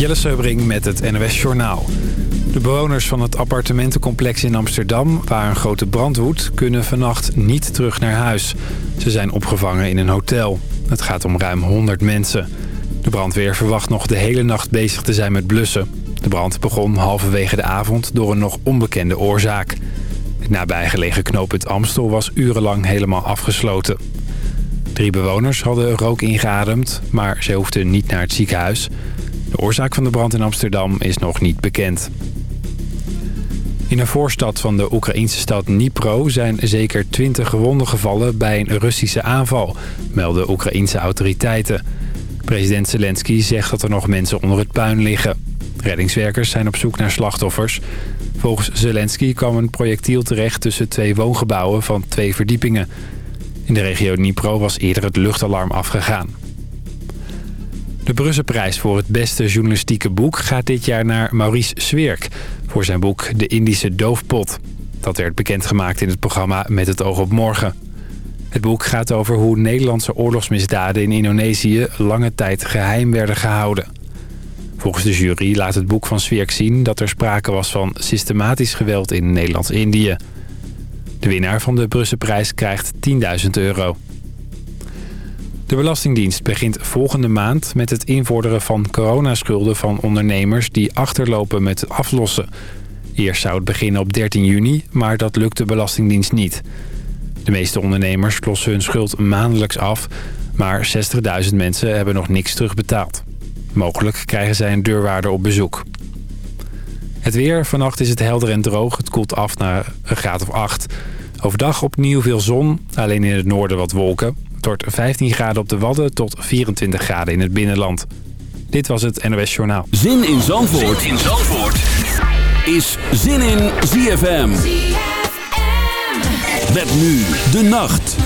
Jelle Seubring met het NOS Journaal. De bewoners van het appartementencomplex in Amsterdam, waar een grote brand woedt, kunnen vannacht niet terug naar huis. Ze zijn opgevangen in een hotel. Het gaat om ruim 100 mensen. De brandweer verwacht nog de hele nacht bezig te zijn met blussen. De brand begon halverwege de avond door een nog onbekende oorzaak. Het nabijgelegen knooppunt Amstel was urenlang helemaal afgesloten. Drie bewoners hadden rook ingeademd, maar ze hoefden niet naar het ziekenhuis. De oorzaak van de brand in Amsterdam is nog niet bekend. In een voorstad van de Oekraïnse stad Dnipro zijn zeker 20 gewonden gevallen bij een Russische aanval, melden Oekraïnse autoriteiten. President Zelensky zegt dat er nog mensen onder het puin liggen. Reddingswerkers zijn op zoek naar slachtoffers. Volgens Zelensky kwam een projectiel terecht tussen twee woongebouwen van twee verdiepingen. In de regio Dnipro was eerder het luchtalarm afgegaan. De Brusselprijs voor het beste journalistieke boek gaat dit jaar naar Maurice Swerk... voor zijn boek De Indische Doofpot. Dat werd bekendgemaakt in het programma Met het oog op morgen. Het boek gaat over hoe Nederlandse oorlogsmisdaden in Indonesië... lange tijd geheim werden gehouden. Volgens de jury laat het boek van Swerk zien dat er sprake was van systematisch geweld in Nederlands-Indië. De winnaar van de Brusselprijs krijgt 10.000 euro. De Belastingdienst begint volgende maand met het invorderen van coronaschulden van ondernemers die achterlopen met aflossen. Eerst zou het beginnen op 13 juni, maar dat lukt de Belastingdienst niet. De meeste ondernemers lossen hun schuld maandelijks af, maar 60.000 mensen hebben nog niks terugbetaald. Mogelijk krijgen zij een deurwaarder op bezoek. Het weer. Vannacht is het helder en droog. Het koelt af naar een graad of 8. Overdag opnieuw veel zon. Alleen in het noorden wat wolken. Het wordt 15 graden op de Wadden tot 24 graden in het binnenland. Dit was het NOS Journaal. Zin in Zandvoort, zin in Zandvoort. is Zin in ZFM. ZFM. Met nu de nacht.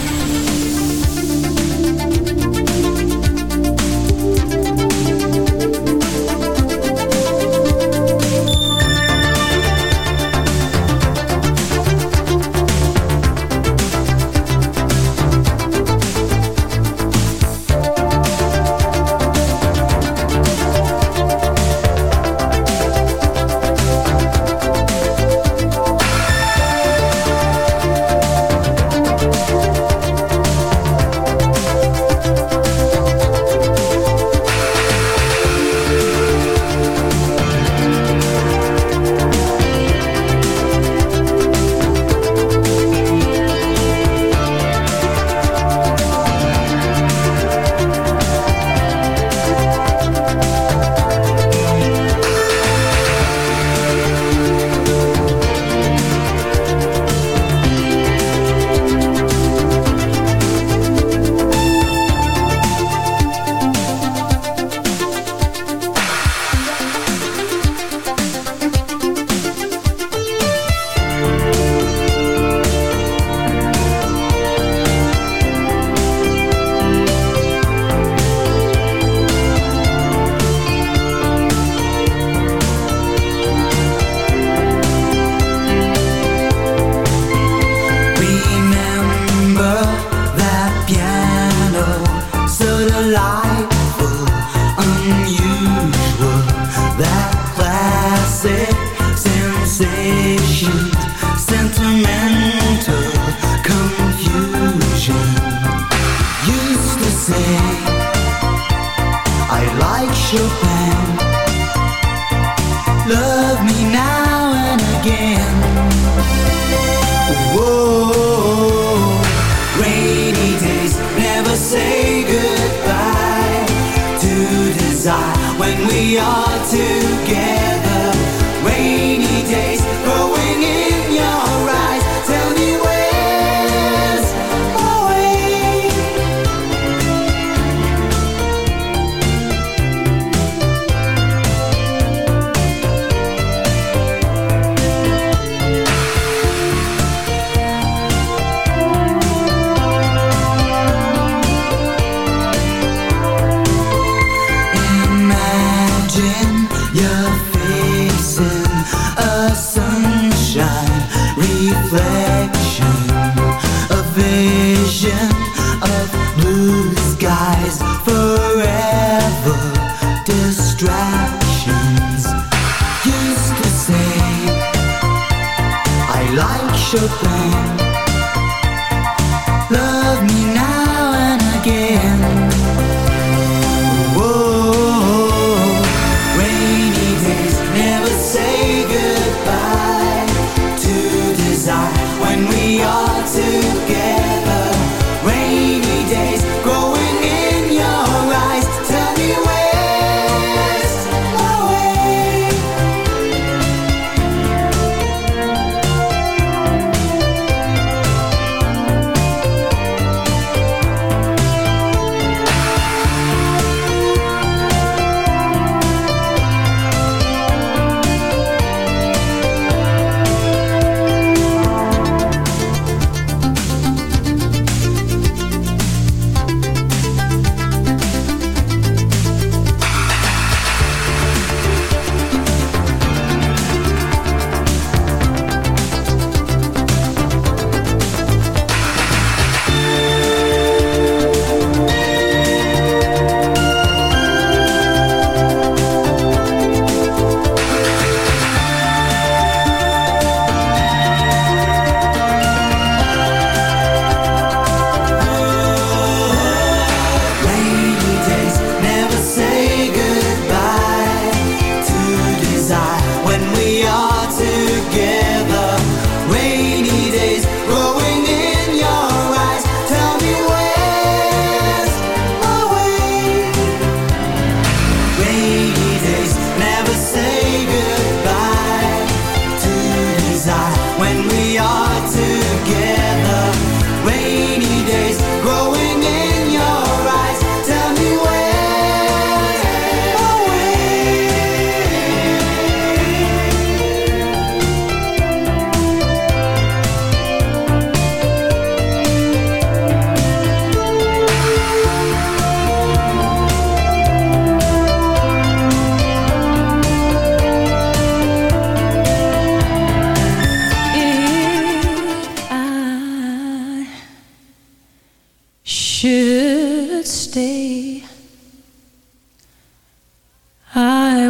sentimental confusion. Used to say, I like Chopin. Love me now and again. Whoa, rainy days never say goodbye desire when we are too. the ground.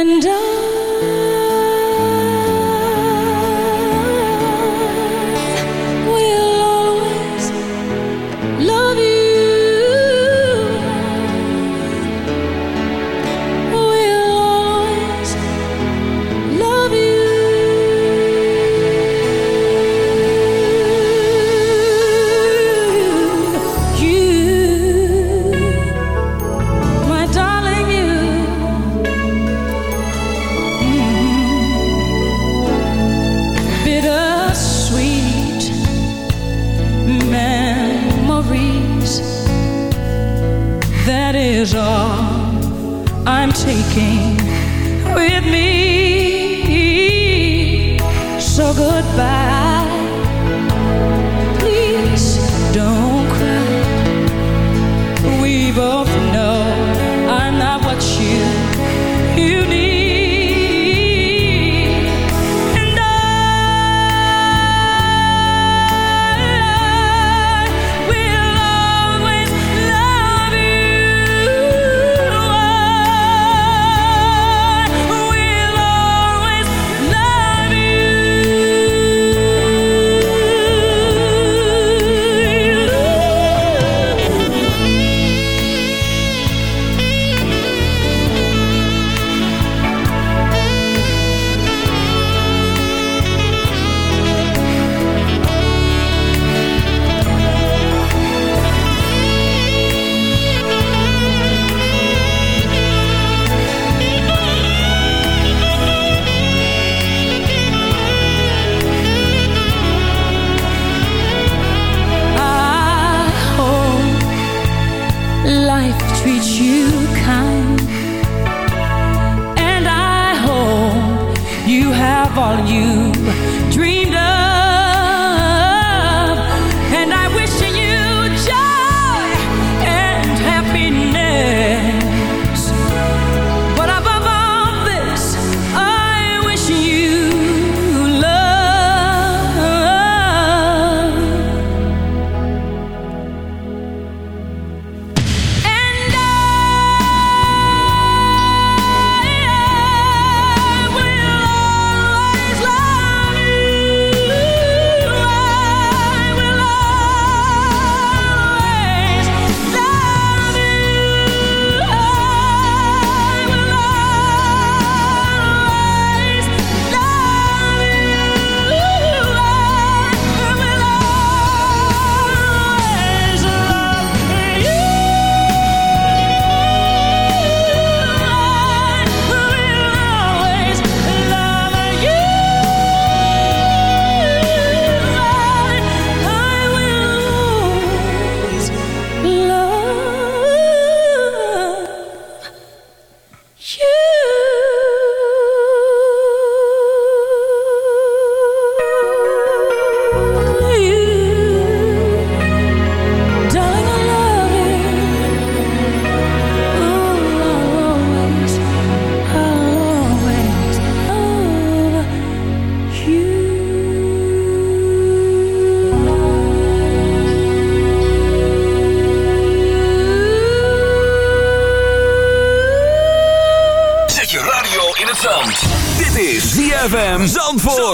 And I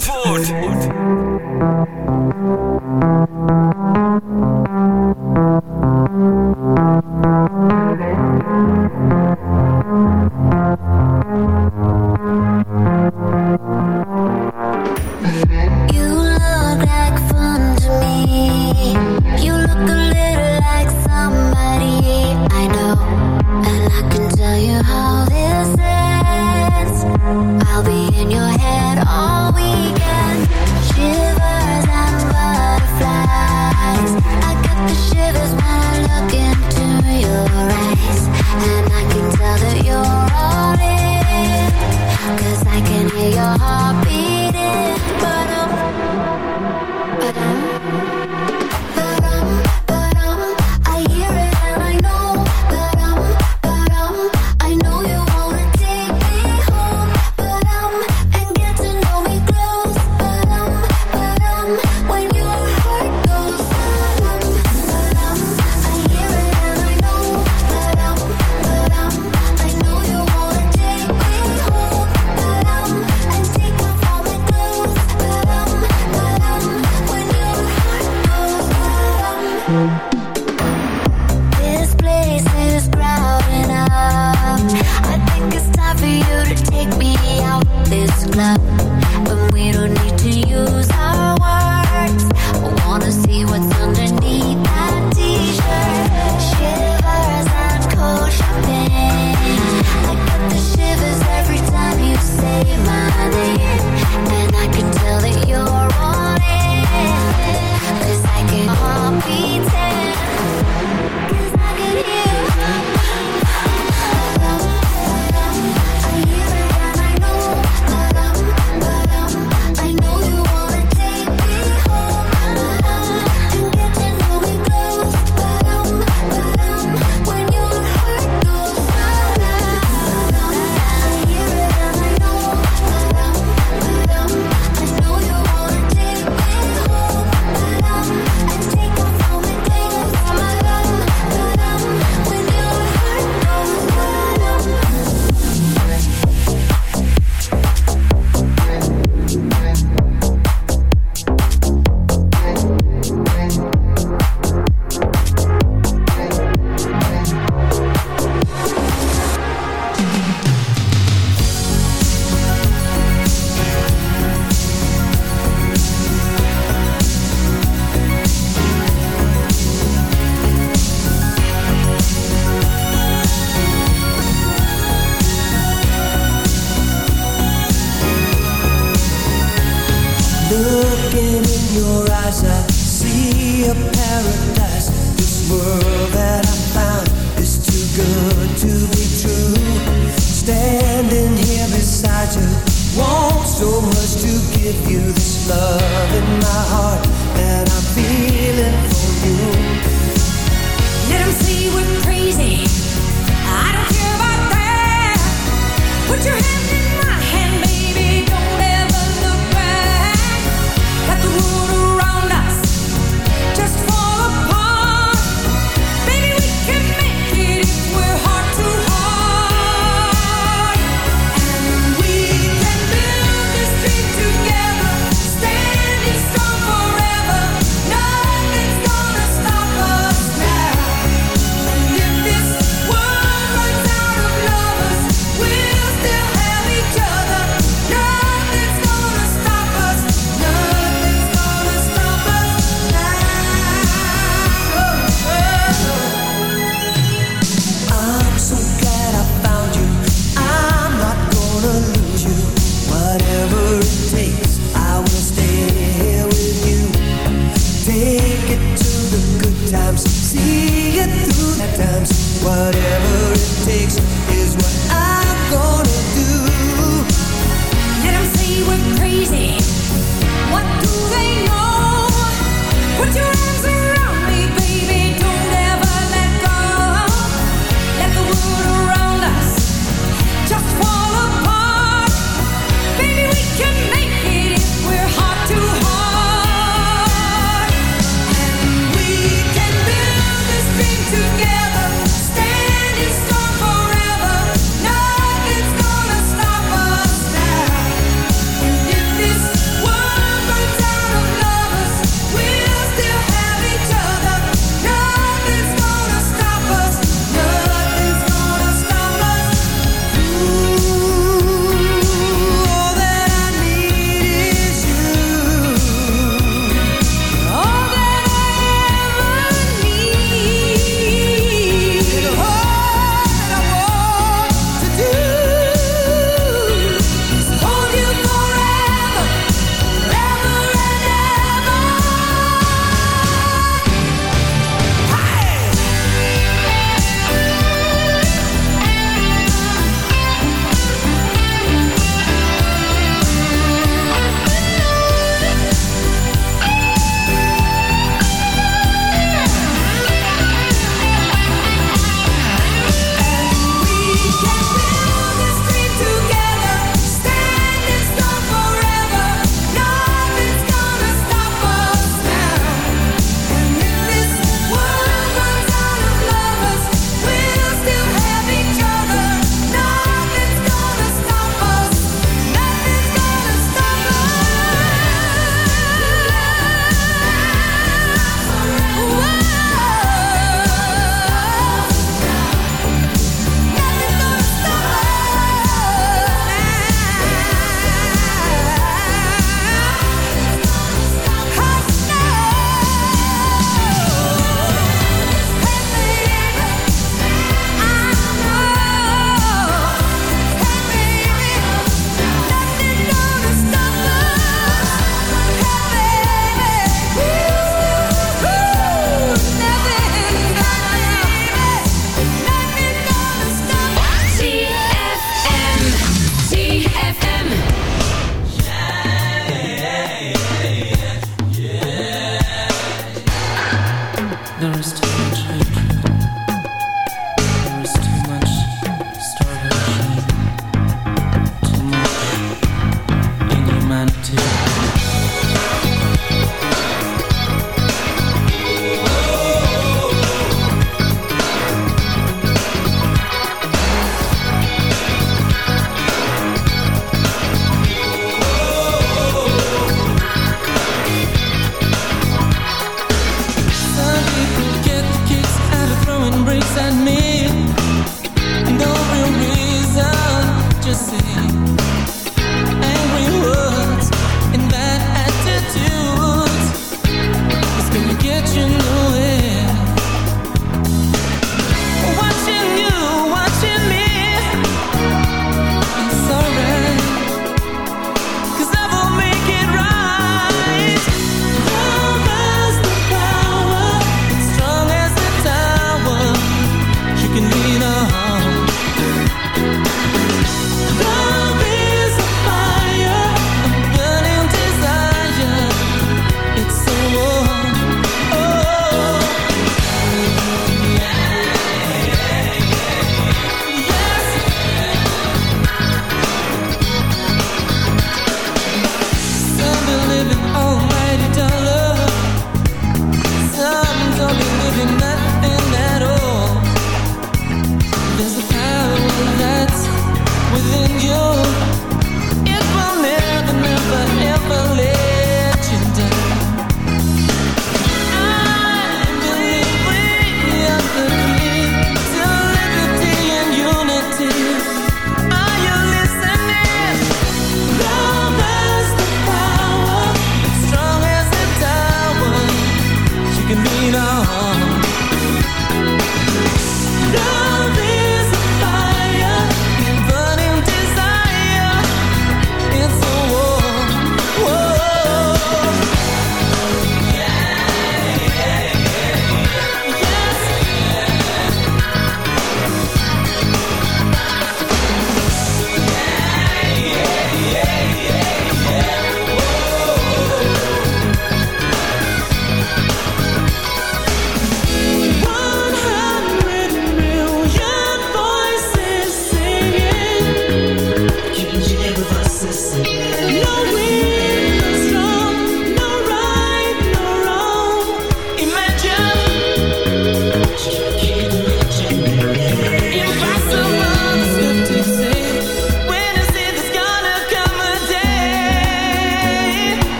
Zandvoort. love.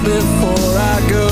before I go.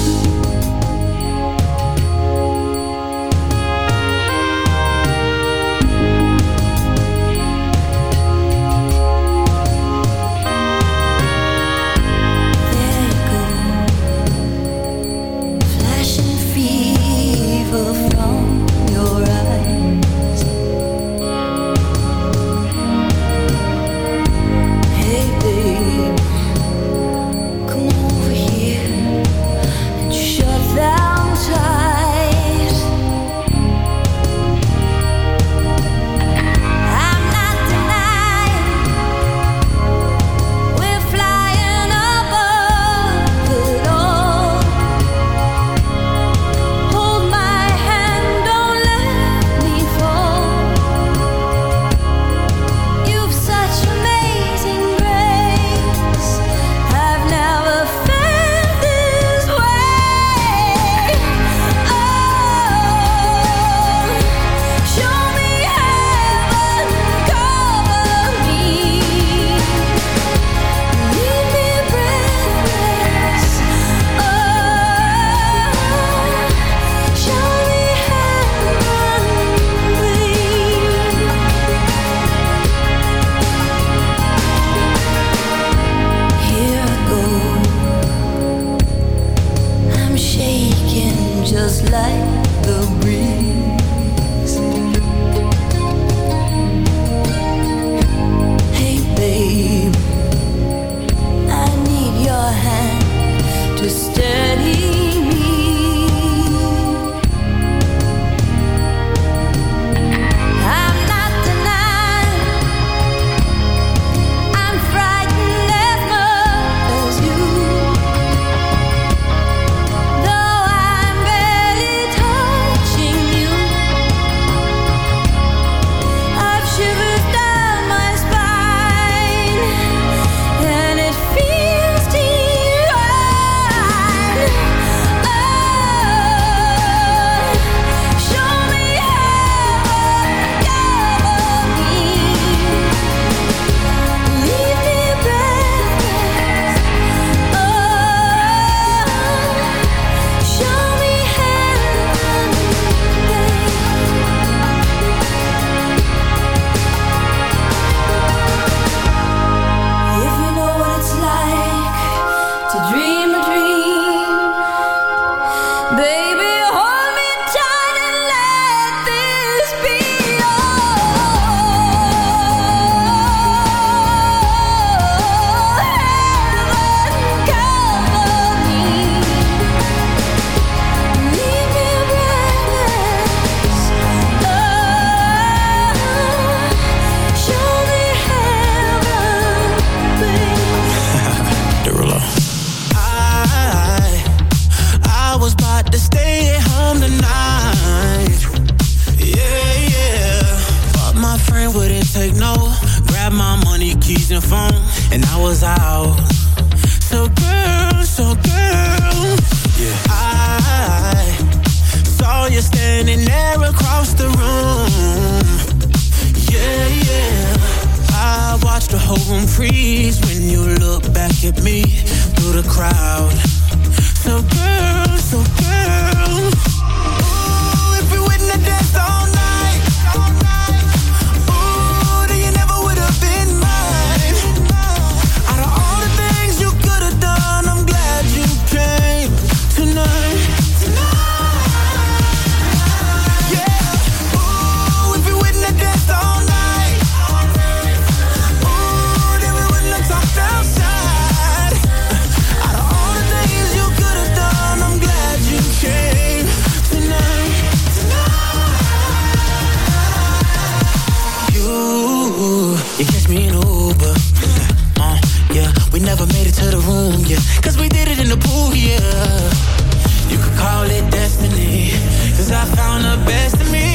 You could call it destiny Cause I found the best in me.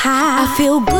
High. I feel good,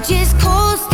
just cold.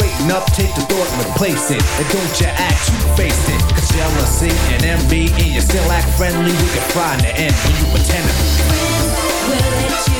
Straighten up, take the thought and replace it. And don't you act, you face it. Cause jealousy and envy, and you still act friendly. We can find the end when you pretend to. Will it you?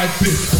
wipe it.